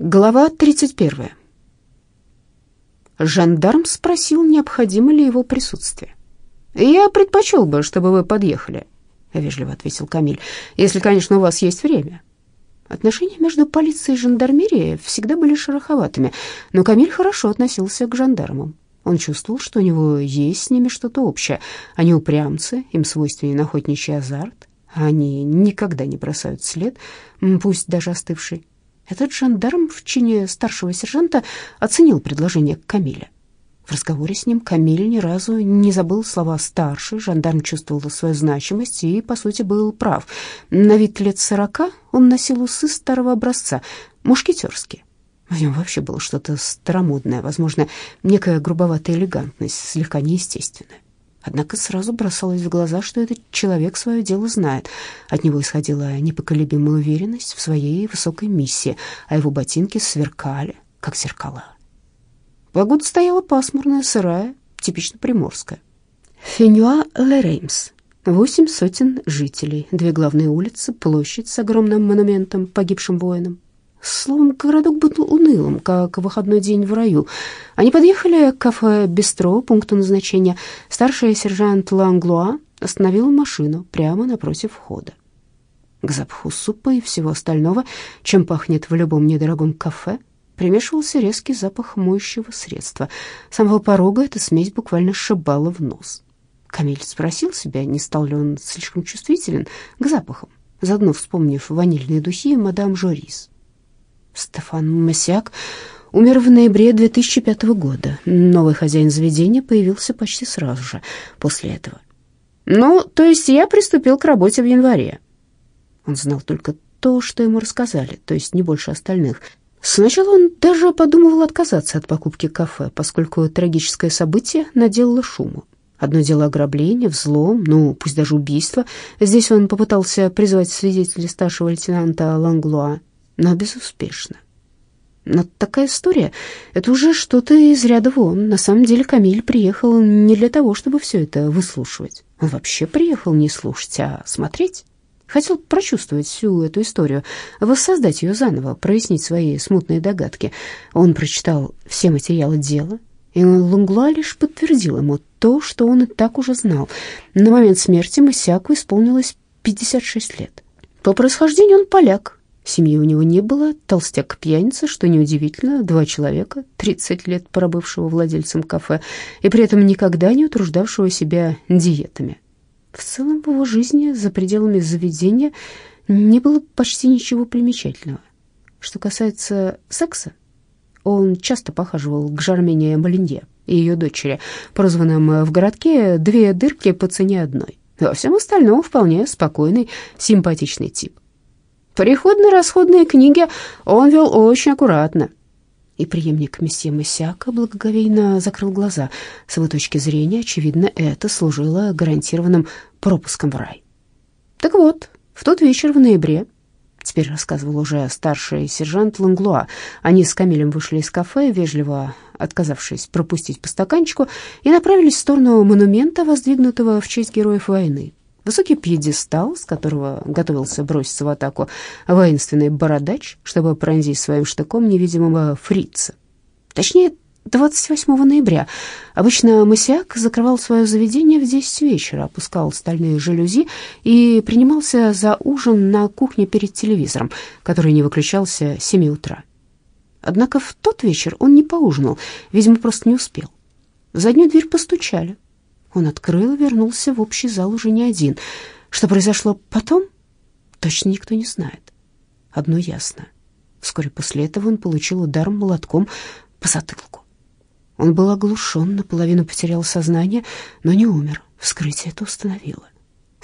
Глава 31. Жандарм спросил, необходимо ли его присутствие. «Я предпочел бы, чтобы вы подъехали», — вежливо ответил Камиль, «если, конечно, у вас есть время». Отношения между полицией и жандармерией всегда были шероховатыми, но Камиль хорошо относился к жандармам. Он чувствовал, что у него есть с ними что-то общее. Они упрямцы, им свойственен охотничий азарт, они никогда не бросают след, пусть даже остывший. Этот жандарм в чине старшего сержанта оценил предложение Камиля. В разговоре с ним Камиль ни разу не забыл слова «старший», жандарм чувствовал свою значимость и, по сути, был прав. На вид лет сорока он носил усы старого образца, мушкетерские. В нем вообще было что-то старомодное, возможно, некая грубоватая элегантность, слегка неестественная. Однако сразу бросалось в глаза, что этот человек свое дело знает. От него исходила непоколебимая уверенность в своей высокой миссии, а его ботинки сверкали, как зеркала. Погода стояла пасмурная, сырая, типично приморская. Фенюа-Ле-Реймс. Восемь сотен жителей, две главные улицы, площадь с огромным монументом погибшим воинам. Словом, городок был унылым, как выходной день в раю. Они подъехали к кафе «Бистро», пункту назначения. Старший сержант Ланглуа остановил машину прямо напротив входа. К запаху супа и всего остального, чем пахнет в любом недорогом кафе, примешивался резкий запах моющего средства. С самого порога эта смесь буквально шибала в нос. Камиль спросил себя, не стал ли он слишком чувствителен к запахам, заодно вспомнив ванильные духи мадам Жорис. Стефан Масяк умер в ноябре 2005 года. Новый хозяин заведения появился почти сразу же после этого. Ну, то есть я приступил к работе в январе. Он знал только то, что ему рассказали, то есть не больше остальных. Сначала он даже подумывал отказаться от покупки кафе, поскольку трагическое событие наделало шуму. Одно дело ограбление, взлом, ну, пусть даже убийство. Здесь он попытался призвать свидетелей старшего лейтенанта Ланглуа, но безуспешно. Но такая история — это уже что-то из ряда вон. На самом деле Камиль приехал не для того, чтобы все это выслушивать. Он вообще приехал не слушать, а смотреть. Хотел прочувствовать всю эту историю, воссоздать ее заново, прояснить свои смутные догадки. Он прочитал все материалы дела, и Лунгла лишь подтвердил ему то, что он и так уже знал. На момент смерти Масяку исполнилось 56 лет. По происхождению он поляк, Семьи у него не было, толстяк-пьяница, что неудивительно, два человека, 30 лет пробывшего владельцем кафе, и при этом никогда не утруждавшего себя диетами. В целом в его жизни за пределами заведения не было почти ничего примечательного. Что касается секса, он часто похаживал к Жармене Малинье и ее дочери, прозванным в городке «две дырки по цене одной». Во всем остальном вполне спокойный, симпатичный тип. Приходно-расходные книги он вел очень аккуратно. И преемник месье Масяка благоговейно закрыл глаза. С его точки зрения, очевидно, это служило гарантированным пропуском в рай. Так вот, в тот вечер в ноябре, теперь рассказывал уже старший сержант Ланглуа, они с Камилем вышли из кафе, вежливо отказавшись пропустить по стаканчику, и направились в сторону монумента, воздвигнутого в честь героев войны. Высокий пьедестал, с которого готовился броситься в атаку воинственный бородач, чтобы пронзить своим штыком невидимого фрица. Точнее, 28 ноября. Обычно Масяк закрывал свое заведение в 10 вечера, опускал стальные жалюзи и принимался за ужин на кухне перед телевизором, который не выключался с 7 утра. Однако в тот вечер он не поужинал, видимо, просто не успел. В заднюю дверь постучали. Он открыл и вернулся в общий зал уже не один. Что произошло потом, точно никто не знает. Одно ясно. Вскоре после этого он получил удар молотком по затылку. Он был оглушен, наполовину потерял сознание, но не умер. Вскрытие это установило.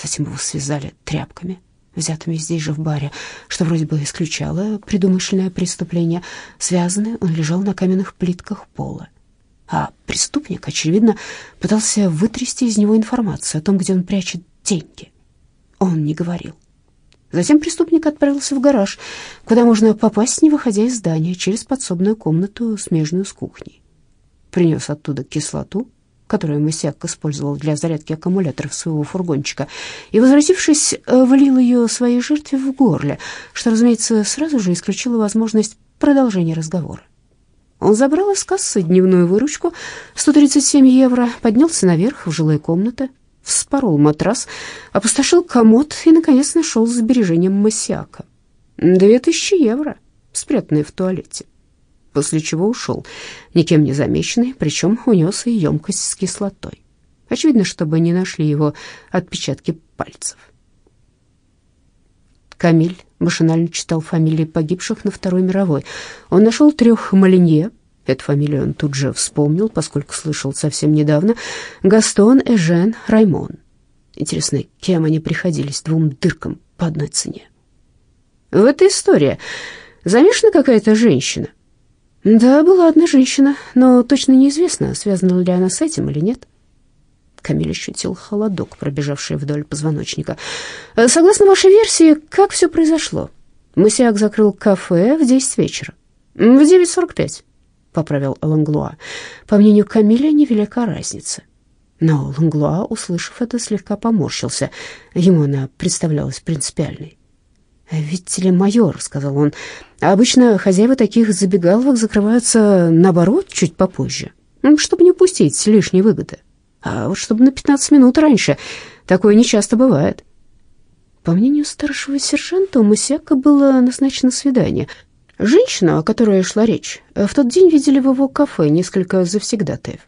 Затем его связали тряпками, взятыми здесь же в баре, что вроде бы исключало предумышленное преступление. Связанный, он лежал на каменных плитках пола а преступник, очевидно, пытался вытрясти из него информацию о том, где он прячет деньги. Он не говорил. Затем преступник отправился в гараж, куда можно попасть, не выходя из здания, через подсобную комнату, смежную с кухней. Принес оттуда кислоту, которую Мысяк использовал для зарядки аккумуляторов своего фургончика, и, возвратившись, влил ее своей жертве в горле, что, разумеется, сразу же исключило возможность продолжение разговора. Он забрал из кассы дневную выручку 137 евро, поднялся наверх в жилые комнаты, вспорол матрас, опустошил комод и, наконец, нашел сбережением Масиака. Две тысячи евро, спрятанные в туалете. После чего ушел, никем не замеченный, причем унес и емкость с кислотой. Очевидно, чтобы не нашли его отпечатки пальцев. Камиль машинально читал фамилии погибших на Второй мировой. Он нашел трех Малинье, эту фамилию он тут же вспомнил, поскольку слышал совсем недавно, Гастон, Эжен, Раймон. Интересно, кем они приходились двум дыркам по одной цене? В этой истории замешана какая-то женщина. Да, была одна женщина, но точно неизвестно, связана ли она с этим или нет. Камиль ощутил холодок, пробежавший вдоль позвоночника. Э, «Согласно вашей версии, как все произошло?» Мысяк закрыл кафе в десять вечера. «В 9.45», — поправил Ланглуа. По мнению Камиля, невелика разница. Но Ланглуа, услышав это, слегка поморщился. Ему она представлялась принципиальной. «Видите ли, майор», — сказал он, — «обычно хозяева таких забегаловок закрываются, наоборот, чуть попозже, чтобы не упустить лишней выгоды». А вот чтобы на 15 минут раньше. Такое нечасто бывает. По мнению старшего сержанта, у Масяка было назначено свидание. Женщину, о которой шла речь, в тот день видели в его кафе несколько завсегдатаев.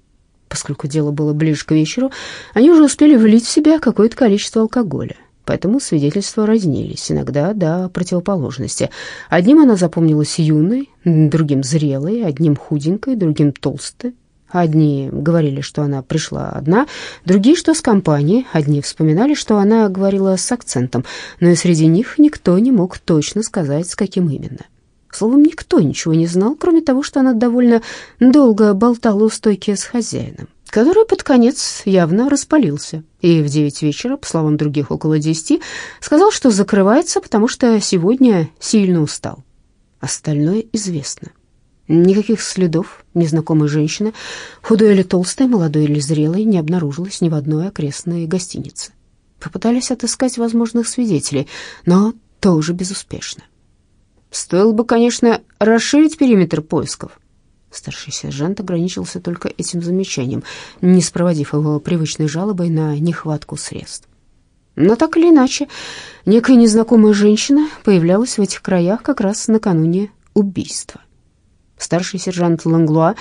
Поскольку дело было ближе к вечеру, они уже успели влить в себя какое-то количество алкоголя. Поэтому свидетельства разнились, иногда до противоположности. Одним она запомнилась юной, другим зрелой, одним худенькой, другим толстой, Одни говорили, что она пришла одна, другие, что с компанией. Одни вспоминали, что она говорила с акцентом, но и среди них никто не мог точно сказать, с каким именно. Словом, никто ничего не знал, кроме того, что она довольно долго болтала у стойки с хозяином, который под конец явно распалился и в девять вечера, по словам других, около десяти, сказал, что закрывается, потому что сегодня сильно устал. Остальное известно. Никаких следов незнакомой женщины, худой или толстой, молодой или зрелой, не обнаружилось ни в одной окрестной гостинице. Попытались отыскать возможных свидетелей, но тоже безуспешно. Стоило бы, конечно, расширить периметр поисков. Старший сержант ограничился только этим замечанием, не спроводив его привычной жалобой на нехватку средств. Но так или иначе, некая незнакомая женщина появлялась в этих краях как раз накануне убийства. Старший сержант Ланглуа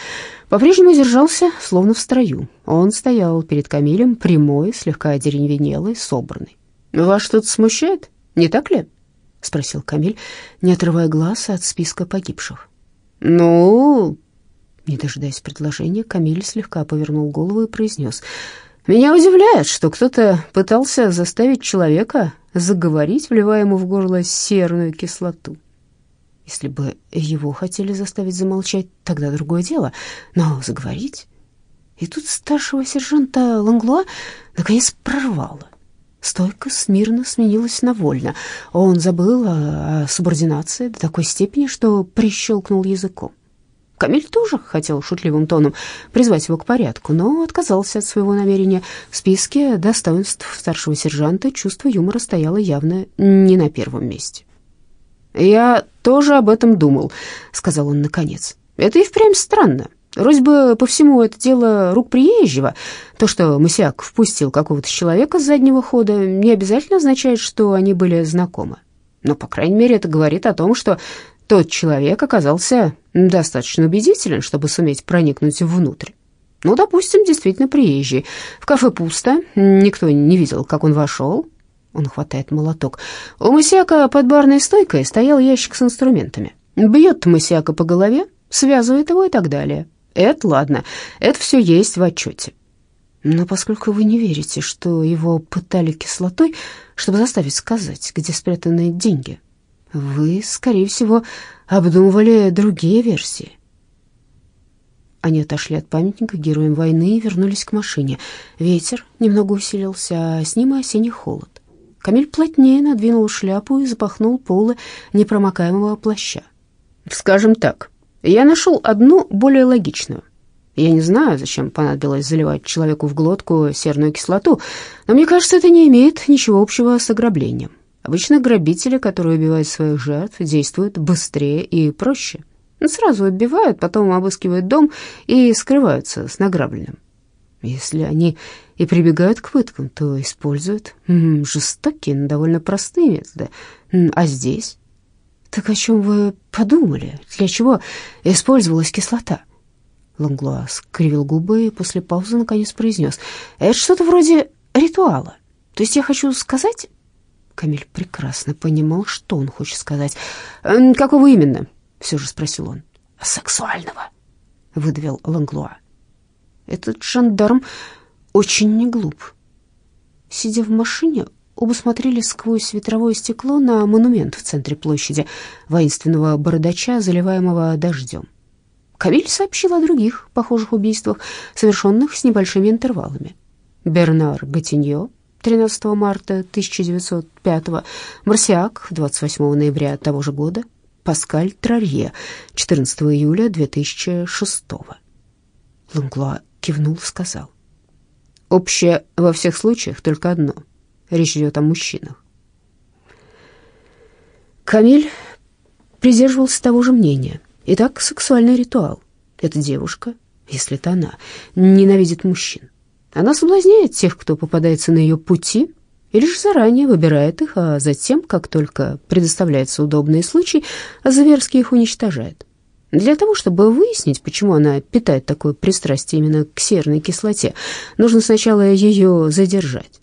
по-прежнему держался, словно в строю. Он стоял перед Камилем, прямой, слегка одеревенелый, собранный. «Вас что-то смущает, не так ли?» — спросил Камиль, не отрывая глаз от списка погибших. «Ну...» Не дожидаясь предложения, Камиль слегка повернул голову и произнес. «Меня удивляет, что кто-то пытался заставить человека заговорить, вливая ему в горло серную кислоту». Если бы его хотели заставить замолчать, тогда другое дело. Но заговорить... И тут старшего сержанта Ланглуа наконец прорвало. Стойка смирно сменилась на вольно. Он забыл о, субординации до такой степени, что прищелкнул языком. Камиль тоже хотел шутливым тоном призвать его к порядку, но отказался от своего намерения. В списке достоинств старшего сержанта чувство юмора стояло явно не на первом месте. «Я тоже об этом думал», — сказал он наконец. «Это и впрямь странно. Вроде бы по всему это дело рук приезжего. То, что Мысяк впустил какого-то человека с заднего хода, не обязательно означает, что они были знакомы. Но, по крайней мере, это говорит о том, что тот человек оказался достаточно убедителен, чтобы суметь проникнуть внутрь. Ну, допустим, действительно приезжий. В кафе пусто, никто не видел, как он вошел, он хватает молоток. У Мысяка под барной стойкой стоял ящик с инструментами. Бьет Мысяка по голове, связывает его и так далее. Это ладно, это все есть в отчете. Но поскольку вы не верите, что его пытали кислотой, чтобы заставить сказать, где спрятаны деньги, вы, скорее всего, обдумывали другие версии. Они отошли от памятника героям войны и вернулись к машине. Ветер немного усилился, а с ним и осенний холод. Камиль плотнее надвинул шляпу и запахнул полы непромокаемого плаща. «Скажем так, я нашел одну более логичную. Я не знаю, зачем понадобилось заливать человеку в глотку серную кислоту, но мне кажется, это не имеет ничего общего с ограблением. Обычно грабители, которые убивают своих жертв, действуют быстрее и проще. Сразу убивают, потом обыскивают дом и скрываются с награбленным. Если они и прибегают к пыткам, то используют жестокие, но довольно простые методы. А здесь? Так о чем вы подумали? Для чего использовалась кислота? Ланглуа скривил губы и после паузы наконец произнес. Это что-то вроде ритуала. То есть я хочу сказать... Камиль прекрасно понимал, что он хочет сказать. «Какого именно?» — все же спросил он. «Сексуального», — выдавил Ланглуа. Этот жандарм очень не глуп. Сидя в машине, оба смотрели сквозь ветровое стекло на монумент в центре площади, воинственного бородача, заливаемого дождем. Камиль сообщил о других похожих убийствах, совершенных с небольшими интервалами. Бернар Гатиньо 13 марта 1905, Марсиак 28 ноября того же года, Паскаль Трарье 14 июля 2006. Ланглуа кивнул, сказал. Общее во всех случаях только одно. Речь идет о мужчинах. Камиль придерживался того же мнения. Итак, сексуальный ритуал. Эта девушка, если это она, ненавидит мужчин. Она соблазняет тех, кто попадается на ее пути, и лишь заранее выбирает их, а затем, как только предоставляется удобный случай, зверски их уничтожает. Для того, чтобы выяснить, почему она питает такое пристрастие именно к серной кислоте, нужно сначала ее задержать.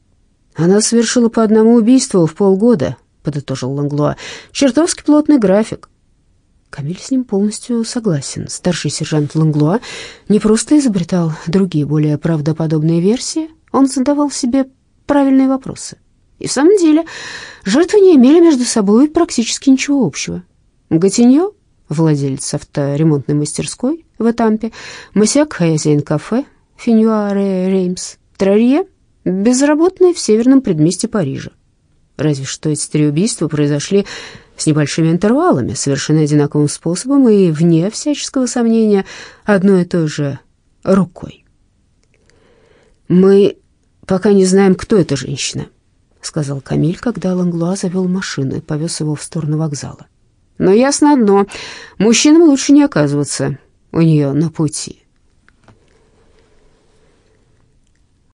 Она совершила по одному убийству в полгода, подытожил Ланглуа. Чертовски плотный график. Камиль с ним полностью согласен. Старший сержант Ланглуа не просто изобретал другие, более правдоподобные версии, он задавал себе правильные вопросы. И в самом деле жертвы не имели между собой практически ничего общего. Гатиньо владелец авторемонтной мастерской в Этампе, Масяк, хозяин кафе, Финьюаре Реймс, Трарье, безработный в северном предместе Парижа. Разве что эти три убийства произошли с небольшими интервалами, совершенно одинаковым способом и, вне всяческого сомнения, одной и той же рукой. «Мы пока не знаем, кто эта женщина», — сказал Камиль, когда Ланглуа завел машину и повез его в сторону вокзала. Но ясно одно, мужчинам лучше не оказываться у нее на пути.